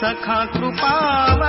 सखा कृपाव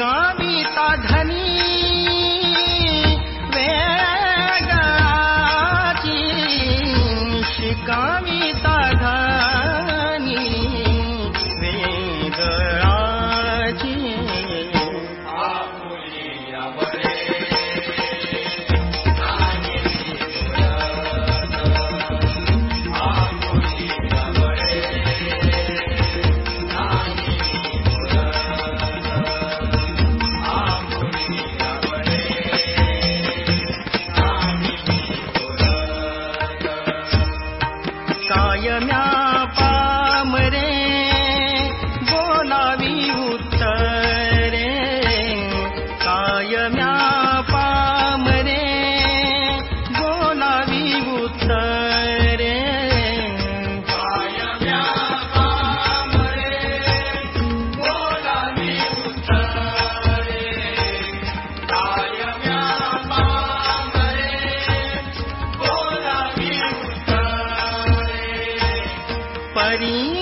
गामीता धनी वेगाची शिकामी Ready?